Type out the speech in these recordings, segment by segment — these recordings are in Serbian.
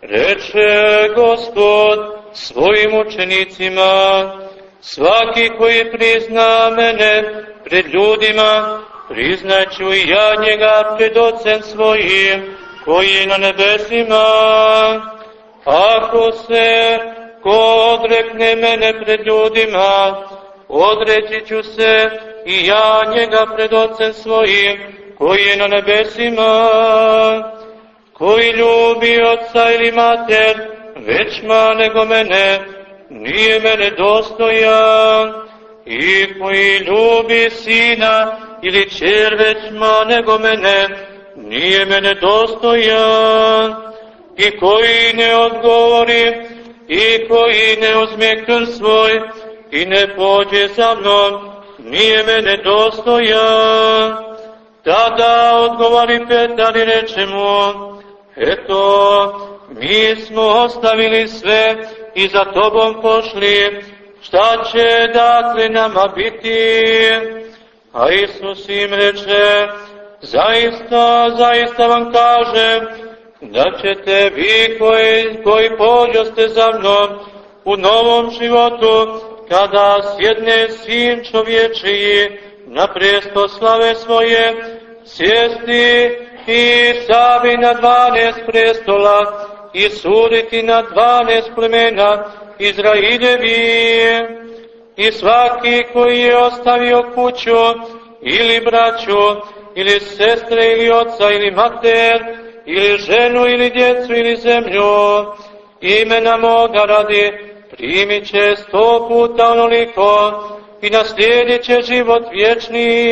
Reče Gospod svojim učenicima, svaki koji prizna mene pred ljudima, priznaću i ja njega pred ocem svojim, koji je na nebesima. Ako se ko odrekne mene pred ljudima, odreći ću se i ja njega pred ocem svojim, koji je na nebesima koji ljubi oca ili mater, većma nego mene, nije mene dostojan, i koji ljubi sina ili čer većma nego mene, nije mene dostojan, i koji ne odgovori, i koji ne uzme krv svoj, i ne pođe sa mnom, nije mene dostojan. Tada odgovori Petar i reče mu, Eto, mi smo ostavili sve i za tobom pošli, šta će dakle nama biti? A Isus im reče, zaista, zaista vam kažem, da ćete vi koji, koji pođoste za mnom u novom životu, kada sjedne sin čovječiji na presto slave svoje, sjesti i sami na dvanest prestola i suditi na dvanest plemena Izrailjevi. I svaki koji je ostavio kuću ili braću ili sestre ili oca ili mater ili ženu ili djecu ili zemlju imena moga radi primit će sto puta onoliko i naslijedit će život vječni,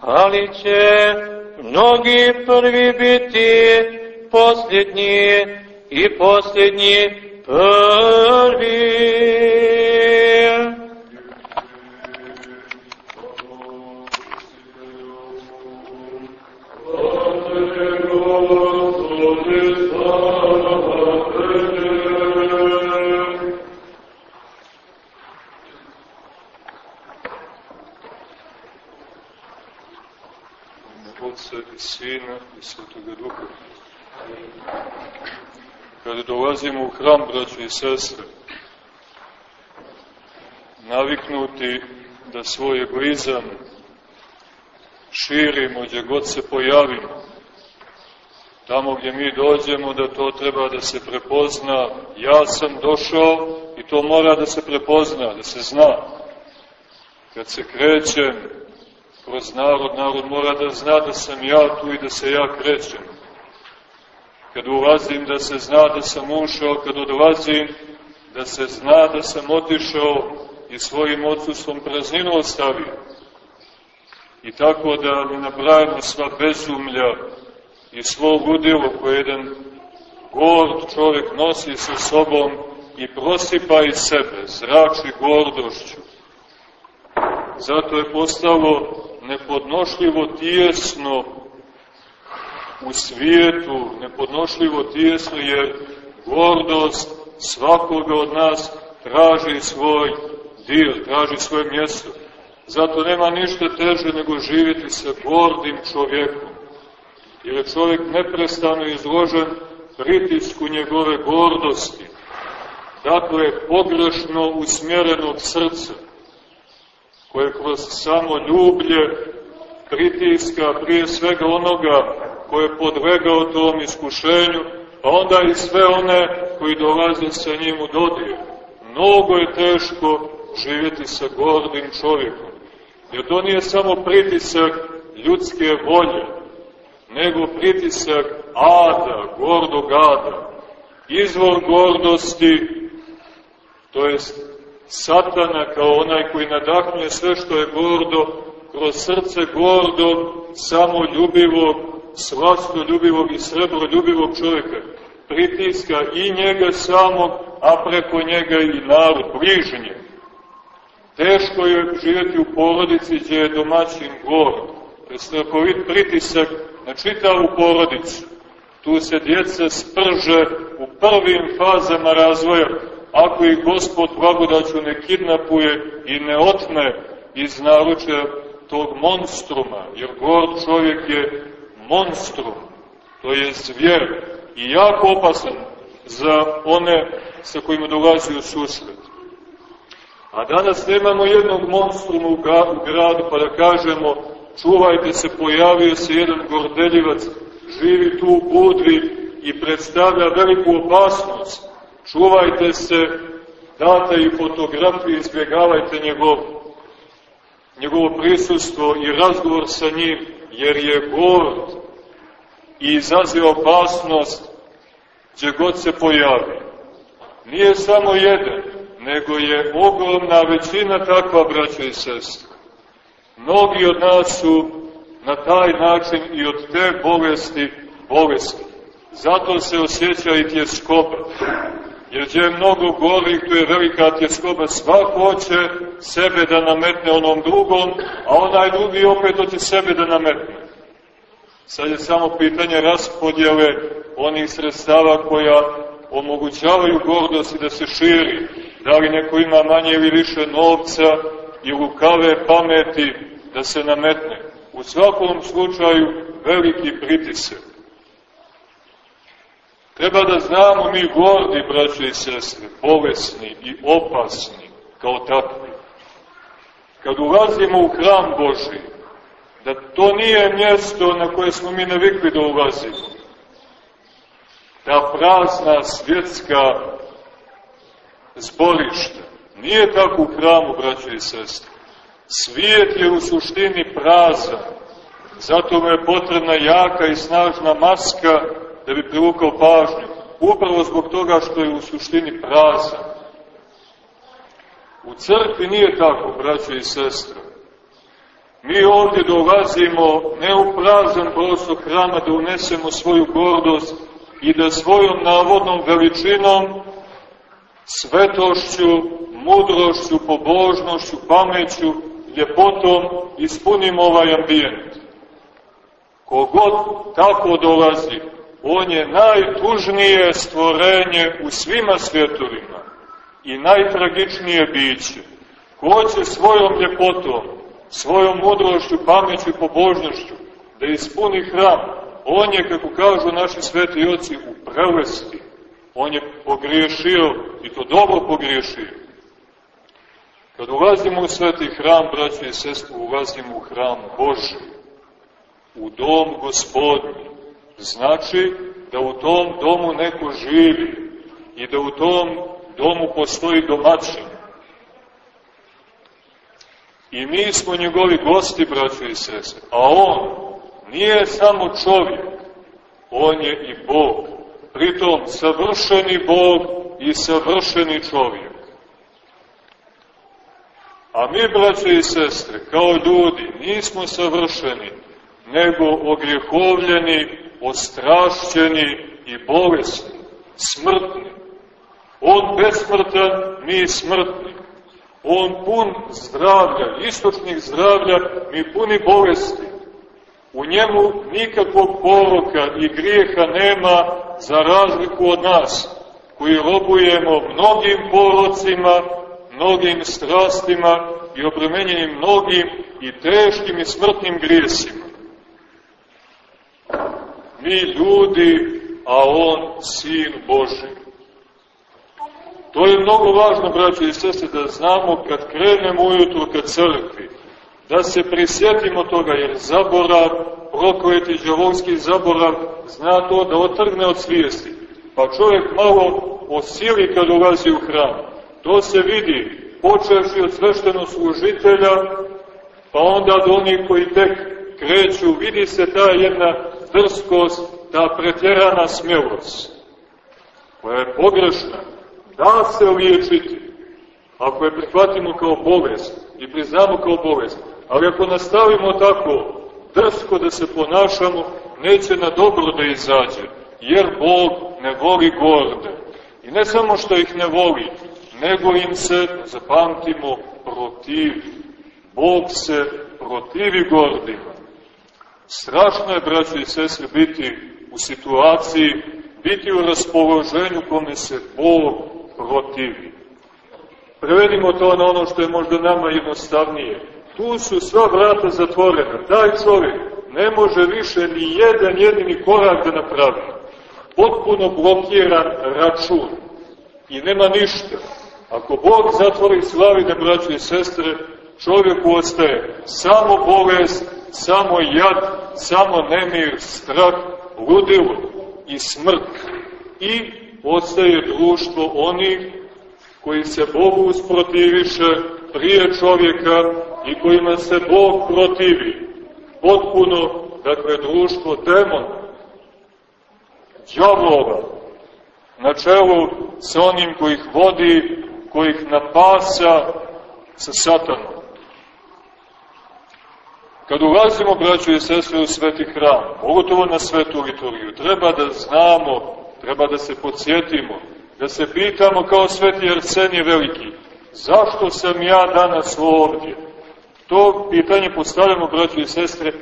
ali će mnogi prvi biti posljednji i posljednji prvi. Sina i Svetoga Duha. Kada dolazimo u hram, braćo i sestre, naviknuti da svoj egoizam širimo gdje god se pojavimo, tamo gdje mi dođemo da to treba da se prepozna, ja sam došao i to mora da se prepozna, da se zna. Kad se krećem, kroz narod, narod mora da zna da sam ja tu i da se ja krećem. Kad ulazim da se zna da sam ušao, kad odlazim da se zna da sam otišao i svojim odsustvom prazninu ostavio. I tako da ne nabrajamo sva bezumlja i svo ludilo koje jedan gord čovjek nosi sa sobom i prosipa iz sebe, zrači gordošću. Zato je postalo nepodnošljivo tijesno u svijetu, nepodnošljivo tijesno jer gordost svakoga od nas traži svoj dio, traži svoje mjesto. Zato nema ništa teže nego živjeti sa gordim čovjekom. Jer je čovjek neprestano izložen pritisku njegove gordosti. Dakle, pogrešno usmjerenog srca koje kroz samo ljublje pritiska prije svega onoga koje je podlegao tom iskušenju, a onda i sve one koji dolaze sa njim u dodir. Mnogo je teško živjeti sa gordim čovjekom, jer to nije samo pritisak ljudske volje, nego pritisak ada, gordog ada. Izvor gordosti, to jest satana kao onaj koji nadahnuje sve što je gordo, kroz srce gordo, samo ljubivog, slastoljubivog i srebroljubivog čovjeka, pritiska i njega samog, a preko njega i narod, bližnje. Teško je živjeti u porodici gdje je domaćin gord, to je strahovit pritisak na čitavu porodicu. Tu se djeca sprže u prvim fazama razvoja, ako ih gospod blagodaću ne kidnapuje i ne otme iz naručja tog monstruma, jer gord čovjek je monstrum, To je zvjer i jako opasan za one sa kojima dolazi u susret. A danas nemamo jednog monstruma u gradu pa da kažemo čuvajte se, pojavio se jedan gordeljivac, živi tu u Budvi i predstavlja veliku opasnost. Čuvajte se, date i fotografije, izbjegavajte njegov, njegovo prisustvo i razgovor sa njim, jer je gord i izaziva opasnost gdje god se pojavi. Nije samo jedan, nego je ogromna većina takva, braća i sestre. Mnogi od nas su na taj način i od te bolesti bolesti. Zato se osjeća i tjeskoba. Jer gdje je mnogo gori, tu je velika tjeskoba, svako hoće sebe da nametne onom drugom, a onaj drugi opet hoće sebe da nametne. Sad je samo pitanje raspodjele onih sredstava koja omogućavaju gordost i da se širi. Da li neko ima manje ili više novca i lukave pameti da se nametne. U svakom slučaju veliki pritisak. Treba da znamo mi gordi, braće i sestre, bolesni i opasni kao takvi. Kad ulazimo u hram Boži, da to nije mjesto na koje smo mi navikli da ulazimo. Ta prazna svjetska zborišta. Nije tako u hramu, braće i sestre. Svijet je u suštini prazan. Zato mu je potrebna jaka i snažna maska da bi privukao pažnju. Upravo zbog toga što je u suštini prazan. U crkvi nije tako, braće i sestre. Mi ovdje dolazimo ne u prazan prostor hrama da unesemo svoju gordost i da svojom navodnom veličinom, svetošću, mudrošću, pobožnošću, pameću, ljepotom ispunimo ovaj ambijent. Kogod tako dolazi, on je najtužnije stvorenje u svima svjetovima i najtragičnije biće. Ko će svojom ljepotom, svojom mudrošću, pameću i pobožnošću da ispuni hram, on je, kako kažu naši sveti oci, u prelesti. On je pogriješio i to dobro pogriješio. Kad ulazimo u sveti hram, braći i sestri, ulazimo u hram Boži, u dom gospodnji. Znači da u tom domu neko živi i da u tom domu postoji domaćin. I mi smo njegovi gosti, braći i sestre, a on nije samo čovjek, on je i Bog. Pritom savršeni Bog i savršeni čovjek. A mi, braće i sestre, kao ljudi, nismo savršeni, nego ogrijehovljeni, ostrašćeni i bolesni, smrtni. On besmrtan, mi smrtni. On pun zdravlja, istočnih zdravlja, mi puni bolesti. U njemu nikakvog poroka i grijeha nema za razliku od nas, koji robujemo mnogim porocima, mnogim strastima i obremenjenim mnogim i teškim i smrtnim grijesima. Mi ljudi, a on sin Boži. To je mnogo važno, braći i sese, da znamo kad krenemo ujutru ka crkvi, da se prisjetimo toga, jer zaborav, prokleti džavonski zaborav, zna to da otrgne od svijesti. Pa čovjek malo osili kad ulazi u hram. To se vidi, počeši od svešteno služitelja, pa onda do onih koji tek kreću, vidi se ta jedna drskost, ta pretjerana smjelost, koja je pogrešna, da se liječiti, ako je prihvatimo kao bolest i priznamo kao bolest, ali ako nastavimo tako drsko da se ponašamo, neće na dobro da izađe, jer Bog ne voli gorde. I ne samo što ih ne voli, nego im se, zapamtimo, protivi. Bog se protivi gordima. Strašno je, braći i sestre, biti u situaciji, biti u raspoloženju kome se Bog protivi. Prevedimo to na ono što je možda nama jednostavnije. Tu su sva vrata zatvorena. Taj čovjek ne može više ni jedan jedini korak da napravi. Potpuno blokiran račun i nema ništa. Ako Bog zatvori slavine, braće i sestre, čovjeku ostaje samo bolest, samo jad, samo nemir, strah, ludilo i smrt. I ostaje društvo onih koji se Bogu usprotiviše prije čovjeka i kojima se Bog protivi. Potpuno, dakle, društvo demona, džavlova, na čelu sa onim koji ih vodi, koji ih napasa sa satanom. Kad ulazimo, braćo i sestre, u sveti hram, pogotovo na svetu liturgiju, treba da znamo, treba da se podsjetimo, da se pitamo kao sveti Arsenije Veliki, zašto sam ja danas ovdje? To pitanje postavljamo, braćo i sestre,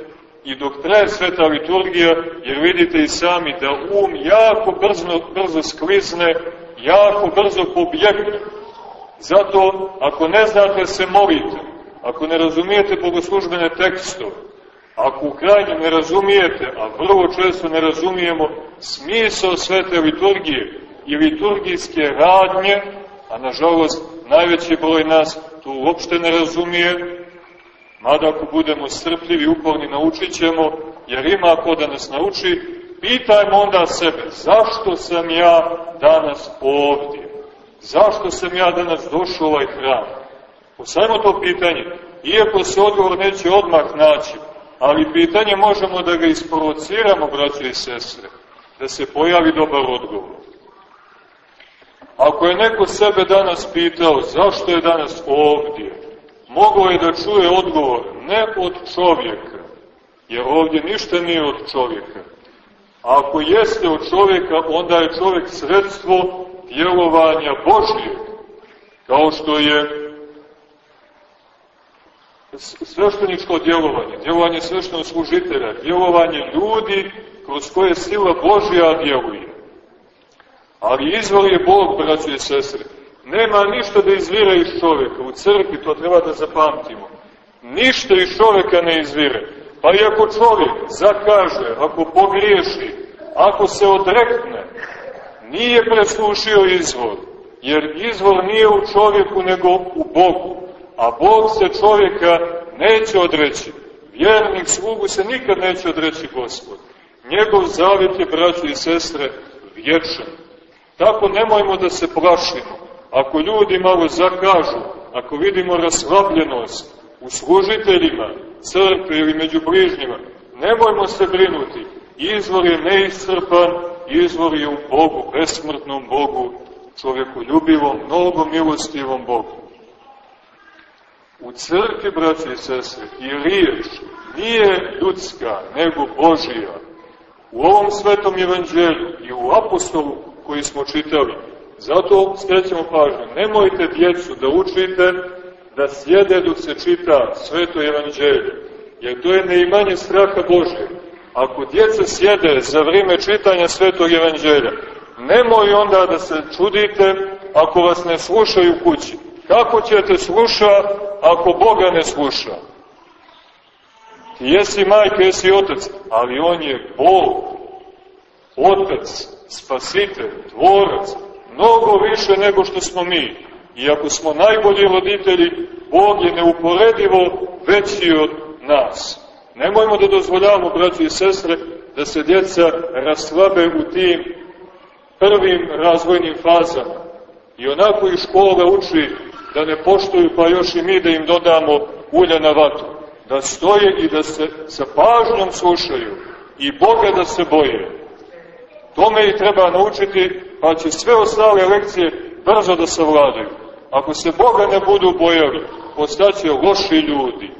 i dok traje sveta liturgija, jer vidite i sami da um jako brzo, brzo sklizne, jako brzo pobjegne. Zato, ako ne znate se molite, ako ne razumijete bogoslužbene tekstove, ako u krajnjem ne razumijete, a vrlo često ne razumijemo smisao svete liturgije i liturgijske radnje, a nažalost najveći broj nas to uopšte ne razumije, mada ako budemo strpljivi i uporni naučit ćemo, jer ima ko da nas nauči, pitajmo onda sebe, zašto sam ja danas ovdje? Zašto sam ja danas došao u ovaj hram? Postavimo to pitanje, iako se odgovor neće odmah naći, ali pitanje možemo da ga isprovociramo, braće i sestre, da se pojavi dobar odgovor. Ako je neko sebe danas pitao zašto je danas ovdje, mogao je da čuje odgovor ne od čovjeka, jer ovdje ništa nije od čovjeka. A ako jeste od čovjeka, onda je čovjek sredstvo djelovanja Božijeg, kao što je svešteničko djelovanje, djelovanje sveštenog služitelja, djelovanje ljudi kroz koje sila Božja djeluje. Ali izvor je Bog, braći i sestre. Nema ništa da izvire iz čovjeka. U crkvi to treba da zapamtimo. Ništa iz čovjeka ne izvire. Pa i ako čovjek zakaže, ako pogriješi, ako se odrekne, nije preslušio izvor. Jer izvor nije u čovjeku nego u Bogu a Bog se čovjeka neće odreći. Vjernik slugu se nikad neće odreći Gospod. Njegov zavjet je, braći i sestre, vječan. Tako nemojmo da se plašimo. Ako ljudi malo zakažu, ako vidimo raslabljenost u služiteljima, crkve ili među bližnjima, nemojmo se brinuti. Izvor je neiscrpan, izvor je u Bogu, besmrtnom Bogu, čovjeku ljubivom, mnogo milostivom Bogu. U crkvi, braći i sestre, i riječ nije ljudska, nego Božija. U ovom svetom evanđelju i u apostolu koji smo čitali, zato skrećemo pažnju, nemojte djecu da učite da sjede dok se čita sveto evanđelje, jer to je neimanje straha Božje. Ako djeca sjede za vrijeme čitanja svetog evanđelja, nemoj onda da se čudite ako vas ne slušaju kući Kako ćete sluša ako Boga ne sluša? Ti jesi majka, jesi otac, ali On je Bog, otac, spasitelj, tvorac, mnogo više nego što smo mi. I ako smo najbolji roditelji, Bog je neuporedivo veći od nas. Nemojmo da dozvoljavamo, braći i sestre, da se djeca raslabe u tim prvim razvojnim fazama. I onako i škola uči da ne poštuju, pa još i mi da im dodamo ulja na vatru. Da stoje i da se sa pažnjom slušaju i Boga da se boje. Tome i treba naučiti, pa će sve ostale lekcije brzo da se vladaju. Ako se Boga ne budu bojali, postaće loši ljudi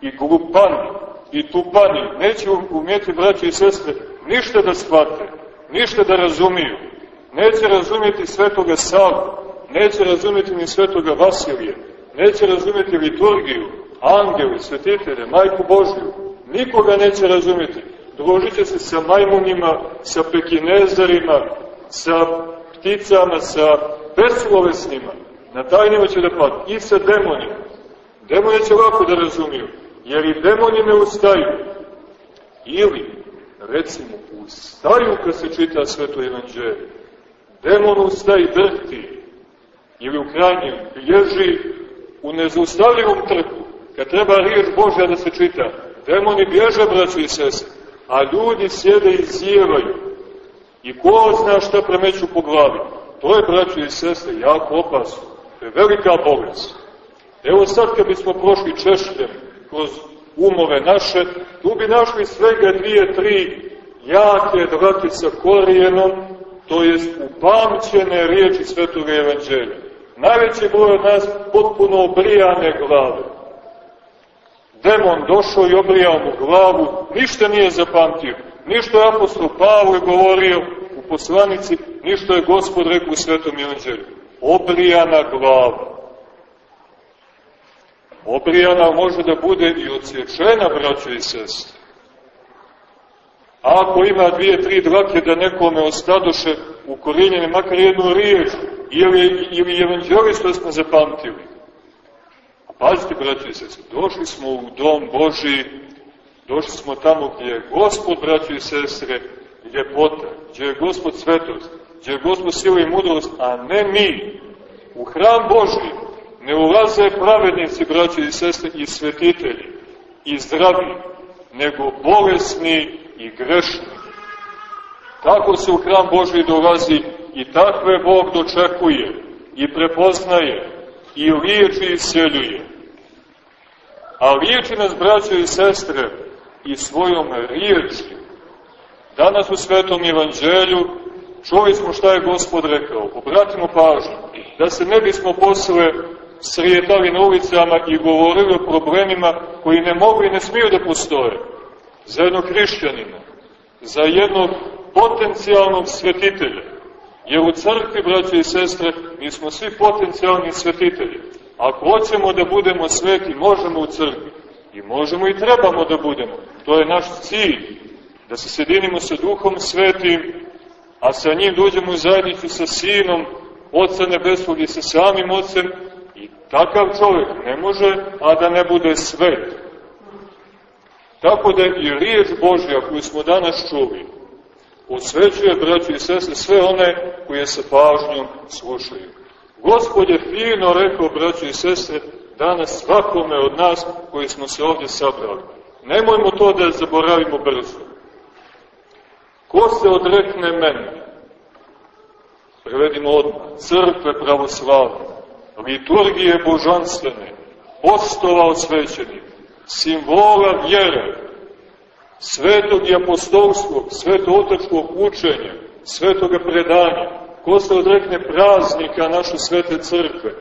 i glupani i tupani, neće umjeti braći i sestre ništa da shvate, ništa da razumiju. Neće razumjeti svetoga Savu, neće razumjeti ni svetoga Vasilija, neće razumjeti liturgiju, angeli, svetitelje, majku Božju, nikoga neće razumjeti. Družit će se sa majmunima, sa pekinezarima, sa pticama, sa beslovesnima. Na tajnima će da pati. I sa demonima. Demoni će lako da razumiju, jer i demoni ne ustaju. Ili, recimo, ustaju kad se čita sveto evanđelje. Demon ustaje drhti. Ili u krajnjem bježi u nezaustavljivom trku. Kad treba riječ Božja da se čita, demoni bježe, braćo i sese, a ljudi sjede i zjevaju. I ko zna šta premeću po glavi. To je, braćo i sestre, jako opasno. To je velika bolest. Evo sad kad bismo prošli češljem kroz umove naše, tu bi našli svega dvije, tri jake dvake sa korijenom, to jest upamćene riječi Svetog Evanđelja. Najveći broj od nas potpuno obrijane glave. Demon došao i obrijao mu glavu, ništa nije zapamtio, ništa je apostol Pavle govorio u poslanici, ništa je gospod rekao u Svetom Evanđelju. Obrijana glava. Obrijana može da bude i odsječena, braćo i sestre. Ako ima dvije, tri dlake da nekome ostadoše u korinjene, makar jednu riječ, ili, ili evanđelisto smo zapamtili. A pazite, braćo i sestre, došli smo u dom Boži, došli smo tamo gdje je Gospod, braćo i sestre, ljepota, gdje je Gospod svetost, gdje je Gospod sila i mudrost, a ne mi. U hram Boži ne ulaze pravednici, braći i sestre, i svetitelji, i zdravi, nego bolesni i grešni. Tako se u hram Božji dolazi i takve Bog dočekuje i prepoznaje i liječi i sjeljuje. A liječi nas, braće i sestre, i svojom riječi. Danas u Svetom Evanđelju čuli smo šta je Gospod rekao. Obratimo pažnju, da se ne bismo posle srijetali na ulicama i govorili o problemima koji ne mogu i ne smiju da postoje. Za jednog hrišćanina, za jednog potencijalnog svetitelja. Jer u crkvi, braće i sestre, mi smo svi potencijalni svetitelji. Ako hoćemo da budemo sveti, možemo u crkvi. I možemo i trebamo da budemo. To je naš cilj. Da se sjedinimo sa duhom svetim, a sa njim dođemo da u zajednicu sa sinom, Otca Nebeskog i sa samim Otcem, Takav čovjek ne može, a da ne bude svet. Tako da i riječ Božja koju smo danas čuli, osvećuje, braći i sese, sve one koje se pažnjom slušaju. Gospod je fino rekao, braći i sestre, danas svakome od nas koji smo se ovdje sabrali. Nemojmo to da zaboravimo brzo. Ko se odrekne mene? Prevedimo odmah. Crkve pravoslavne liturgije božanstvene, postova osvećenih, simbola vjere, svetog i apostolskog, svetotačkog učenja, svetoga predanja, ko se odrekne praznika naše svete crkve,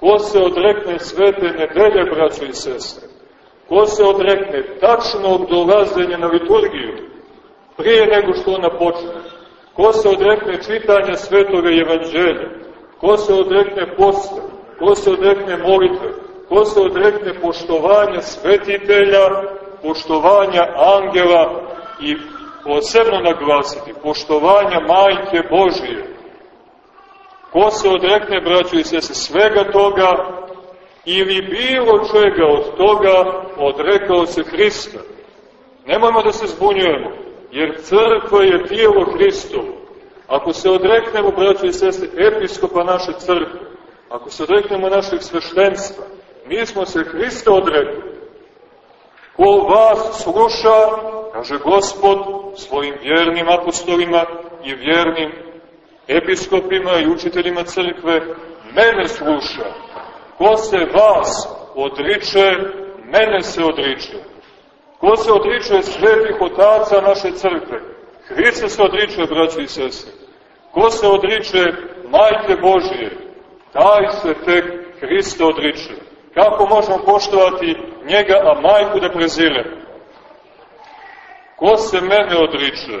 ko se odrekne svete nedelje, braćo i sestre, ko se odrekne tačnog dolazenja na liturgiju, prije nego što ona počne, ko se odrekne čitanja svetoga evanđelja, ko se odrekne posta, ko se odrekne molitve, ko se odrekne poštovanja svetitelja, poštovanja angela i posebno naglasiti, poštovanja majke Božije. Ko se odrekne, braćo i sese, svega toga ili bilo čega od toga, odrekao se Hrista. Nemojmo da se zbunjujemo, jer crkva je tijelo Hristovo. Ako se odreknemo, braćo i sese, episkopa naše crkve, Ako se odreknemo našeg sveštenstva, mi smo se Hrista odrekli. Ko vas sluša, kaže Gospod, svojim vjernim apostolima i vjernim episkopima i učiteljima crkve, mene sluša. Ko se vas odriče, mene se odriče. Ko se odriče svetih otaca naše crkve? Hrista se odriče, braći i sese. Ko se odriče Majke Božije? taj se tek Hrista odriče. Kako možemo poštovati njega, a majku da prezire? Ko se mene odriče?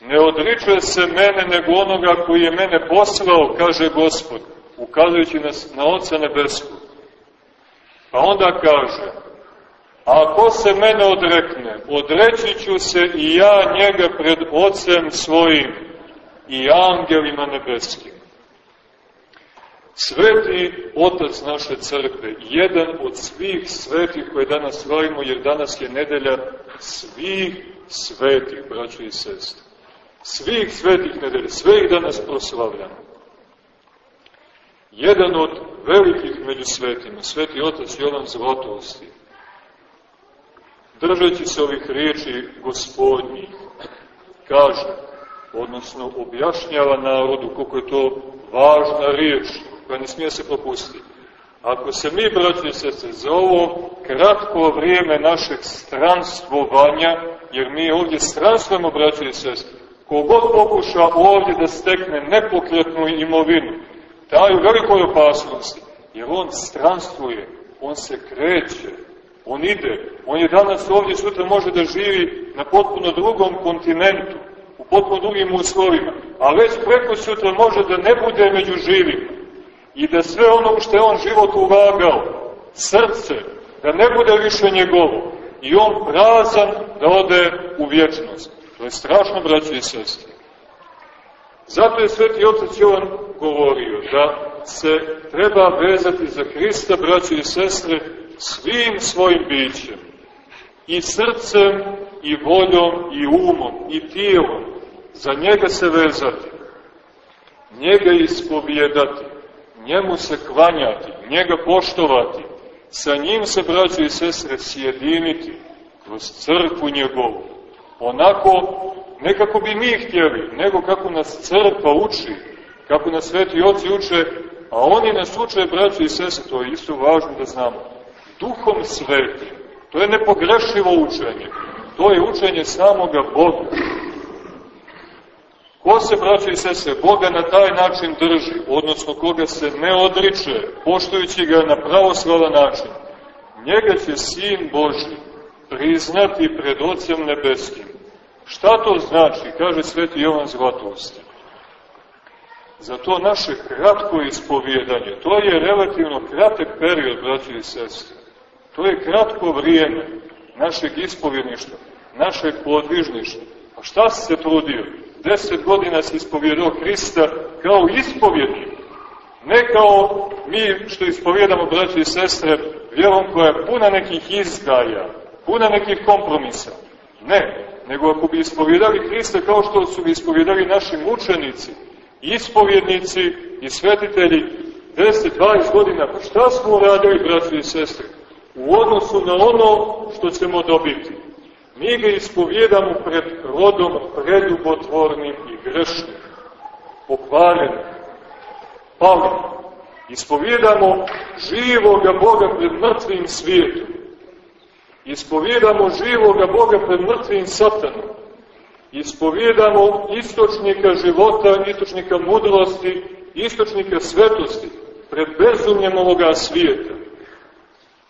Ne odriče se mene nego onoga koji je mene poslao, kaže Gospod, ukazujući nas na Oca Nebesku. Pa onda kaže, ako se mene odrekne, odreći ću se i ja njega pred Ocem svojim i angelima nebeskim. Sveti Otac naše crkve, jedan od svih svetih koje danas slavimo, jer danas je nedelja svih svetih, braćo i sestre. Svih svetih nedelja, sve ih danas proslavljamo. Jedan od velikih među svetima, sveti Otac Jovan Zlatosti, držeći se ovih riječi gospodnjih, kaže, odnosno objašnjava narodu koliko je to važna riječ, koja ne smije se propustiti. Ako se mi, braći i sestre, za ovo kratko vrijeme našeg stranstvovanja, jer mi ovdje stranstvujemo, braći i sestre, kogod pokuša ovdje da stekne nepokretnu imovinu, taj u velikoj opasnosti, jer on stranstvuje, on se kreće, on ide, on je danas ovdje, sutra može da živi na potpuno drugom kontinentu, u potpuno drugim uslovima, a već preko sutra može da ne bude među živima i da sve ono što je on život ulagao, srce, da ne bude više njegovo i on prazan da ode u vječnost. To je strašno, braći i sestri. Zato je sveti otac Jovan govorio da se treba vezati za Hrista, braći i sestre, svim svojim bićem, i srcem, i voljom, i umom, i tijelom, za njega se vezati, njega ispovjedati, njemu se klanjati, njega poštovati, sa njim se, braći i sestre, sjediniti kroz crkvu njegovu. Onako, ne kako bi mi htjeli, nego kako nas crkva uči, kako nas sveti oci uče, a oni nas uče, braći i sestre, to je isto važno da znamo, duhom svetim. To je nepogrešivo učenje. To je učenje samoga Boga. Ko se, braći i sese, Boga na taj način drži, odnosno koga se ne odriče, poštujući ga na pravoslavan način, njega će Sin Boži priznati pred Otcem Nebeskim. Šta to znači, kaže sveti Jovan Zlatosti? Za to naše kratko ispovjedanje, to je relativno kratak period, braći i sestre. To je kratko vrijeme našeg ispovjedništva, našeg podvižništva. A šta se trudio? Deset godina se ispovjedao Hrista kao ispovjednik. Ne kao mi što ispovjedamo, braći i sestre, vjerom koja je puna nekih izgaja, puna nekih kompromisa. Ne, nego ako bi ispovjedali Hrista kao što su bi ispovjedali naši mučenici, ispovjednici i svetitelji 10-20 godina, šta smo uradili, braći i sestre, u odnosu na ono što ćemo dobiti? Mi ga ispovjedamo pred rodom preljubotvornim i grešnim, pokvarenim, palim. Ispovjedamo živoga Boga pred mrtvim svijetom. Ispovjedamo živoga Boga pred mrtvim satanom. Ispovjedamo istočnika života, istočnika mudrosti, istočnika svetosti pred bezumljem ovoga svijeta,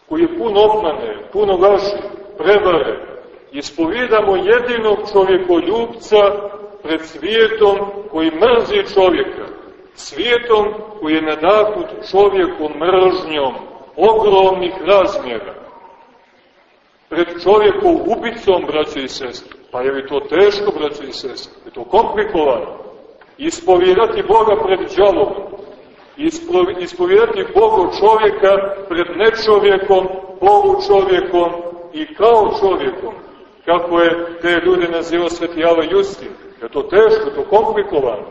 koji je puno obmane, puno laži, prevare, ispovjedamo jedinog čovjekoljubca pred svijetom koji mrzi čovjeka, svijetom koji je nadahut čovjekom mržnjom ogromnih razmjera, pred čovjekom ubicom, braće i sestre. Pa je li to teško, braće i sestre? Je to komplikovano? Ispovjedati Boga pred džalom, ispovjedati Bogu čovjeka pred nečovjekom, Bogu čovjekom i kao čovjekom kako je te ljude nazivao sveti Java Justin. Je to teško, to komplikovano.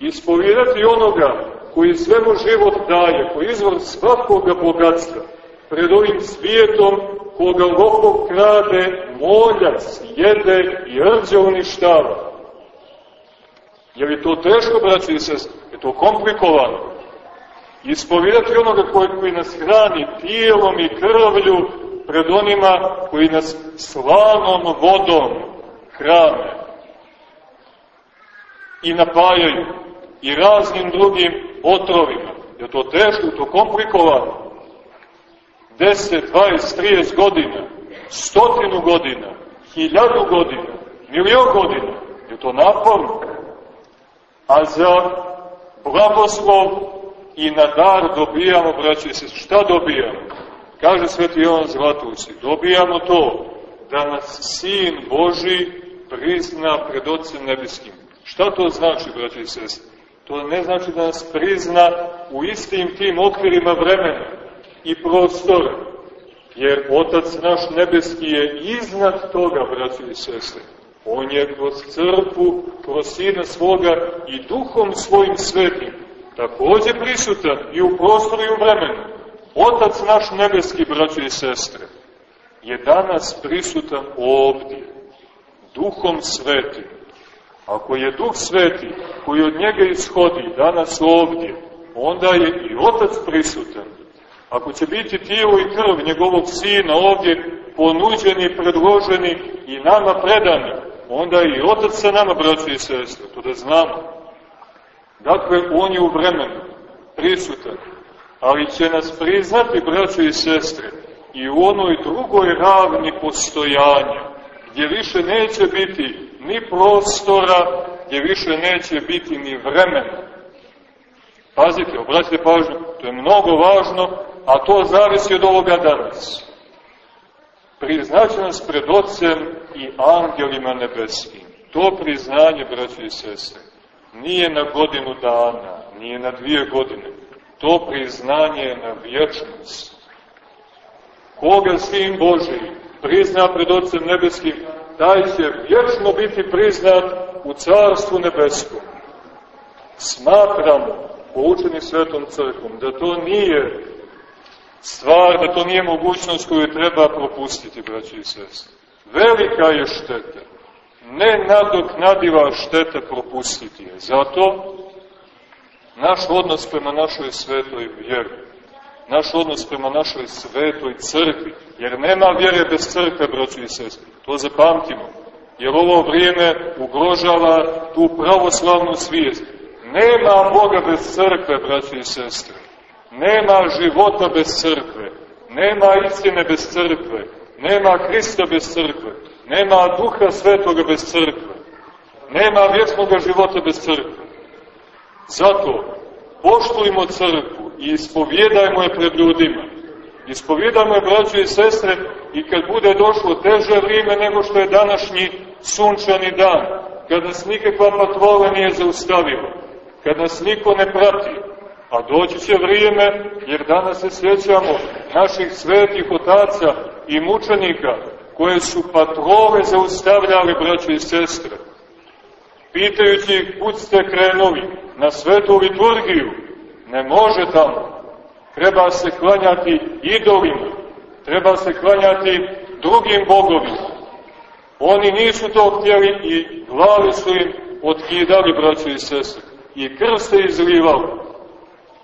Ispovirati onoga koji svemu život daje, koji izvor svakoga bogatstva, pred ovim svijetom koga lopov krade, moljac, jede i rđa uništava. Je li to teško, braći i sest? Je to komplikovano? Ispovirati onoga koji, koji nas hrani tijelom i krvlju, pred onima koji nas slanom vodom hrane i napajaju i raznim drugim otrovima. Je to teško, to komplikovano? 10, 20, 30 godina, stotinu godina, hiljadu godina, milion godina. Je to naporno? A za blagoslov i na dar dobijamo, braći se, šta dobijamo? Kaže sveti Jovan Zlatuci, dobijamo to da nas Sin Boži prizna pred Otcem Nebeskim. Šta to znači, braći i sestri? To ne znači da nas prizna u istim tim okvirima vremena i prostora. Jer Otac naš nebeski je iznad toga, braći i sestre. On je kroz crkvu, kroz sina svoga i duhom svojim svetim takođe prisutan i u prostoru i u vremenu. Otac naš nebeski, braći i sestre, je danas prisutan ovdje, duhom svetim. Ako je duh sveti koji od njega ishodi danas ovdje, onda je i otac prisutan. Ako će biti tijelo i krv njegovog sina ovdje ponuđeni, predloženi i nama predani, onda je i otac sa nama, braći i sestre, to da znamo. Dakle, on je u vremenu prisutan, ali će nas priznati, braći i sestre, i u onoj drugoj ravni postojanja, gdje više neće biti ni prostora, gdje više neće biti ni vremena. Pazite, obratite pažnju, to je mnogo važno, a to zavisi od ovoga danas. Priznaće nas pred Otcem i angelima nebeskim. To priznanje, braći i sestre, nije na godinu dana, nije na dvije godine. To priznanje je na vječnost. Koga Sin Boži prizna pred Otcem nebeskim, taj će vječno biti priznat u Carstvu nebeskom. Smatramo, poučeni Svetom crkvom, da to nije stvar, da to nije mogućnost koju treba propustiti, braći i sestri. Velika je šteta. Ne nadoknadiva šteta propustiti je. Zato naš odnos prema našoj svetoj vjeri, naš odnos prema našoj svetoj crkvi, jer nema vjere bez crkve, braći i sestri. To zapamtimo. Jer ovo vrijeme ugrožava tu pravoslavnu svijest. Nema Boga bez crkve, braći i sestre. Nema života bez crkve. Nema istine bez crkve. Nema Hrista bez crkve. Nema duha svetoga bez crkve. Nema vječnog života bez crkve. Zato poštujmo crkvu i ispovjedajmo je pred ljudima. Ispovjedajmo je, braćo i sestre, i kad bude došlo teže vrijeme nego što je današnji sunčani dan, kada nas nikakva patvola nije zaustavila, kada nas niko ne prati, a doći će vrijeme, jer danas se sjećamo naših svetih otaca i mučenika, koje su patrove zaustavljali, braćo i sestre, pitajući ih kud ste krenuli na svetu liturgiju, ne može tamo, treba se klanjati idolima, treba se klanjati drugim bogovima. Oni nisu to htjeli i glavi su im otkidali, braćo i sestre, i krv se izlivali.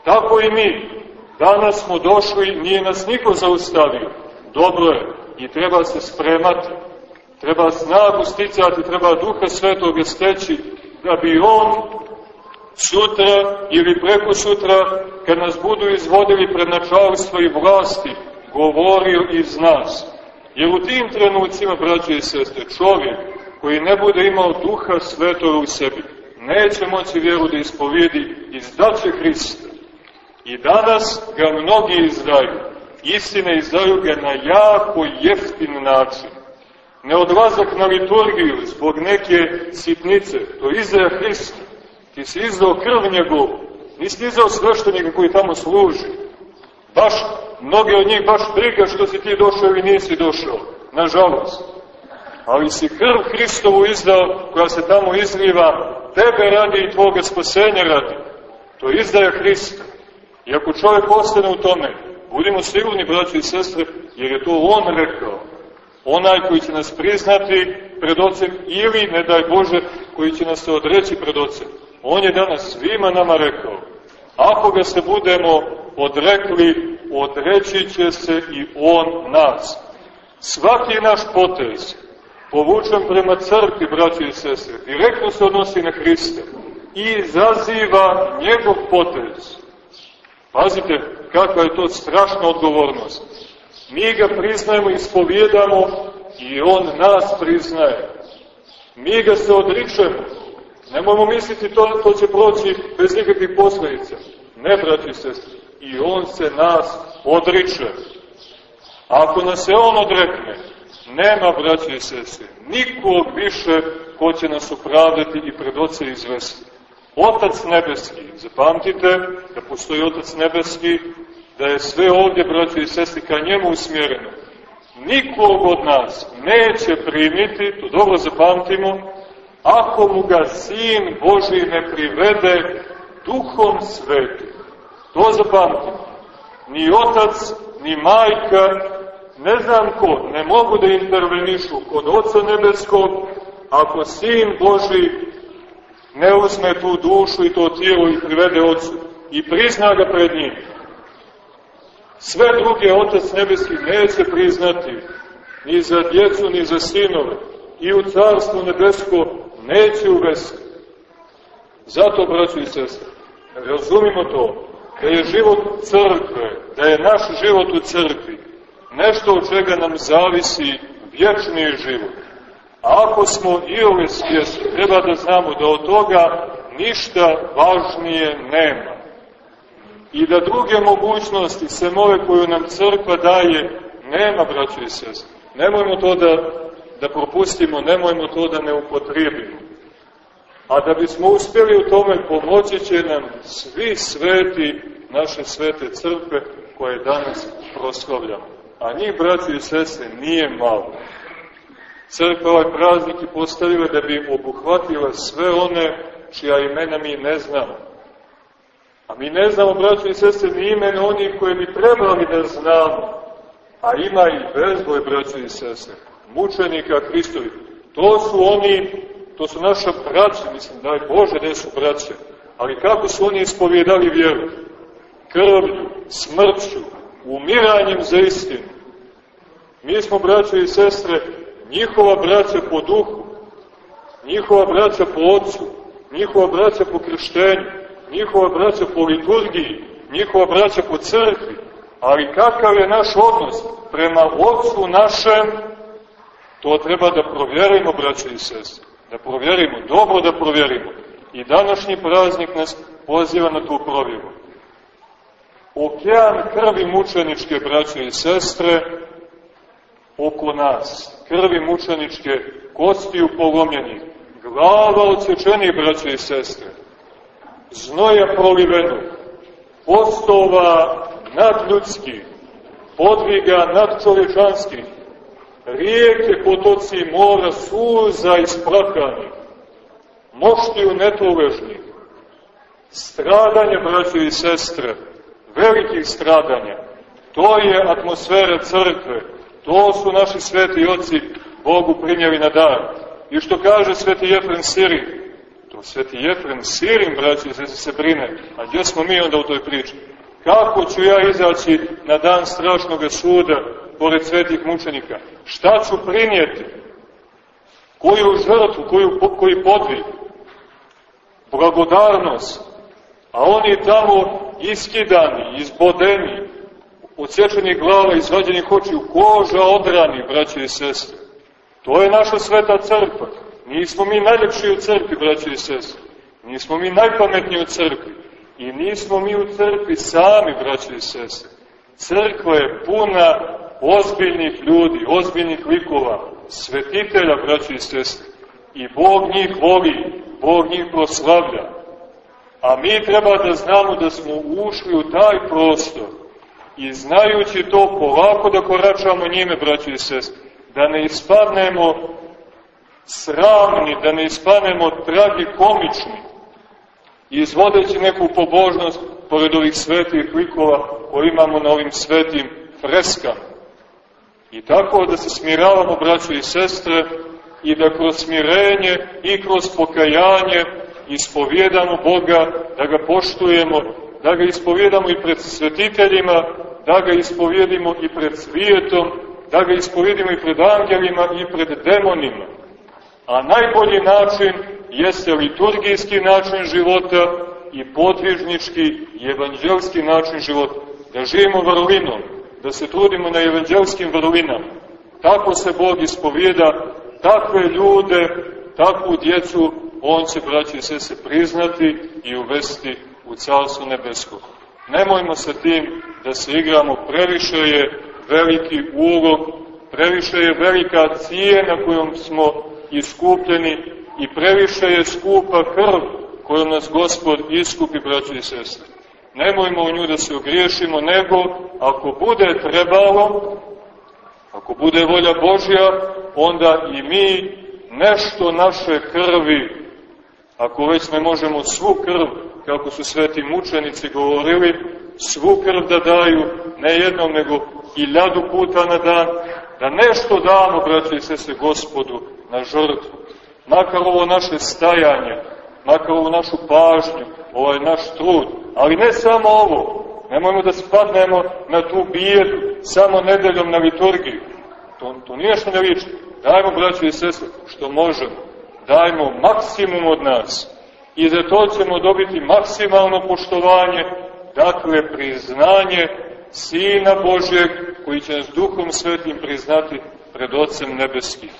Tako i mi, danas smo došli, nije nas niko zaustavio. Dobro je, i treba se spremati, treba snagu sticati, treba duha svetoga steći, da bi on sutra ili preko sutra, kad nas budu izvodili pred načalstva i vlasti, govorio iz nas. Jer u tim trenucima, braće i sestre, čovjek koji ne bude imao duha svetoga u sebi, neće moći vjeru da ispovijedi izdaće Hrista. I danas ga mnogi izdaju. Istine izdaju ga na jako jeftin način. Ne odlazak na liturgiju zbog neke sitnice, to izdaja Hrista. Ti si izdao krv njegovu, nisi izdao sveštenika koji tamo služi. Baš, mnoge od njih baš briga što si ti došao ili nisi došao, nažalost. Ali si krv Hristovu izdao koja se tamo izliva, tebe radi i tvoga spasenja radi. To izdaja Hrista. I ako čovjek ostane u tome, budimo sigurni, braći i sestre, jer je to on rekao. Onaj koji će nas priznati pred ocem ili, ne daj Bože, koji će nas se odreći pred ocem. On je danas svima nama rekao, ako ga se budemo odrekli, odreći će se i on nas. Svaki naš potez, povučen prema crkvi, braći i sestre, direktno se odnosi na Hrista i zaziva njegov potez. Pazite kakva je to strašna odgovornost. Mi ga priznajemo, ispovjedamo i on nas priznaje. Mi ga se odričemo. Nemojmo misliti to, to će proći bez nikakvih posledica. Ne, braći se, i on se nas odriče. Ako nas se on odrekne, nema, braći i sestri, nikog više ko će nas upravljati i pred oce izvesti. Otac nebeski, zapamtite da postoji Otac nebeski, da je sve ovdje, braći i sestri, ka njemu usmjereno. Nikog od nas neće primiti, to dobro zapamtimo, ako mu ga Sin Boži ne privede duhom svetim. To zapamtimo. Ni otac, ni majka, ne znam ko, ne mogu da intervenišu kod Oca Nebeskog, ako Sin Boži ne uzme tu dušu i to tijelo i privede Otcu i prizna ga pred njim. Sve druge Otac Nebeski neće priznati ni za djecu, ni za sinove i u Carstvo Nebesko neće uvesti. Zato, braći i sestre, razumimo to, da je život crkve, da je naš život u crkvi, nešto od čega nam zavisi vječni život. A ako smo i ove svjesni, treba da znamo da od toga ništa važnije nema. I da druge mogućnosti, se move koju nam crkva daje, nema, braći i sestri. Nemojmo to da, da propustimo, nemojmo to da ne upotrijebimo. A da bismo uspjeli u tome, pomoći će nam svi sveti naše svete crkve koje danas proslavljamo. A njih, braći i sestre, nije malo. Crkva ovaj praznik je postavila da bi obuhvatila sve one čija imena mi ne znamo. A mi ne znamo, braći i sestre, ni imena onih koje bi trebali da znamo. A ima i bezboj, braći i sestre, mučenika Hristovi. To su oni, to su naša braća, mislim, daj Bože da su braće. Ali kako su oni ispovjedali vjeru? Krvlju, smrću, umiranjem za istinu. Mi smo, braće i sestre, njihova braća po duhu, njihova braća po ocu, njihova braća po krštenju, njihova braća po liturgiji, njihova braća po crkvi, ali kakav je naš odnos prema ocu našem, to treba da provjerimo, braće i sestre, da provjerimo, dobro da provjerimo. I današnji praznik nas poziva na tu provjeru. Okean krvi mučeničke, braće i sestre, oko nas, krvi mučeničke, kostiju polomljenih, glava odsečenih, braće i sestre, znoja proliveno, postova nadljudskih, podviga nadčovečanskih, rijeke, potoci mora, suza isplakanih, moštiju netoležnih, stradanje, braće i sestre, velikih stradanja, to je atmosfera crkve, To su naši sveti oci Bogu primjeli na dar. I što kaže sveti Jefrem Sirin? To sveti Jefrem Sirin, braći, se, se brine. A gdje smo mi onda u toj priči? Kako ću ja izaći na dan strašnog suda pored svetih mučenika? Šta ću prinijeti? Koju žrtvu, koju, koji podvig? Blagodarnost. A oni tamo iskidani, izbodeni, odsječenih glava, izvađenih očiju, koža odrani, braće i sestre. To je naša sveta crkva. Nismo mi najljepši u crkvi, braće i sestre. Nismo mi najpametniji u crkvi. I nismo mi u crkvi sami, braće i sestre. Crkva je puna ozbiljnih ljudi, ozbiljnih likova, svetitelja, braće i sestre. I Bog njih voli, Bog njih proslavlja. A mi treba da znamo da smo ušli u taj prostor, i znajući to polako da koračamo njime, braći i sest, da ne ispadnemo sramni, da ne ispadnemo tragikomični, izvodeći neku pobožnost pored ovih svetih likova koji imamo na ovim svetim freskama. I tako da se smiravamo, braći i sestre, i da kroz smirenje i kroz pokajanje ispovjedamo Boga, da ga poštujemo, da ga ispovjedamo i pred svetiteljima, da ga ispovjedimo i pred svijetom, da ga ispovjedimo i pred angelima i pred demonima. A najbolji način jeste liturgijski način života i podvižnički i evanđelski način života. Da živimo vrlinom, da se trudimo na evanđelskim vrlinama. Tako se Bog ispovjeda, takve ljude, takvu djecu, On će, braći i se priznati i uvesti u Carstvo Nebesko. Nemojmo sa tim da se igramo, previše je veliki ulog, previše je velika cijena kojom smo iskupljeni i previše je skupa krv kojom nas Gospod iskupi, braći i sestre. Nemojmo u nju da se ogriješimo, nego ako bude trebalo, ako bude volja Božja, onda i mi nešto naše krvi, ako već ne možemo svu krv, kako su sveti mučenici govorili, svu krv da daju, ne jednom, nego hiljadu puta na dan, da nešto damo, braći i sese, gospodu na žrtvu. Makar ovo naše stajanje, makar ovu našu pažnju, ovaj naš trud, ali ne samo ovo, nemojmo da spadnemo na tu bijedu, samo nedeljom na liturgiju. To, to nije što ne liči. Dajmo, braći i sese, što možemo. Dajmo maksimum od nas. I za to ćemo dobiti maksimalno poštovanje, dakle priznanje Sina Božjeg, koji će nas Duhom Svetim priznati pred Otcem Nebeskim.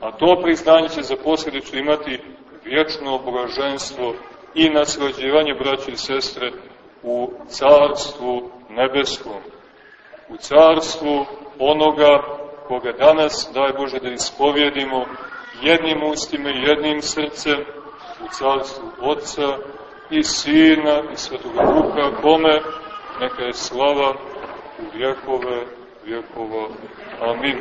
A to priznanje će za posljedicu imati vječno blaženstvo i naslađivanje, braći i sestre, u carstvu nebeskom. U carstvu onoga koga danas, daj Bože, da ispovjedimo jednim ustima i jednim srcem u carstvu Otca i Sina i Svetoga Duha, kome neka je slava u vjekove vjekova. Amin.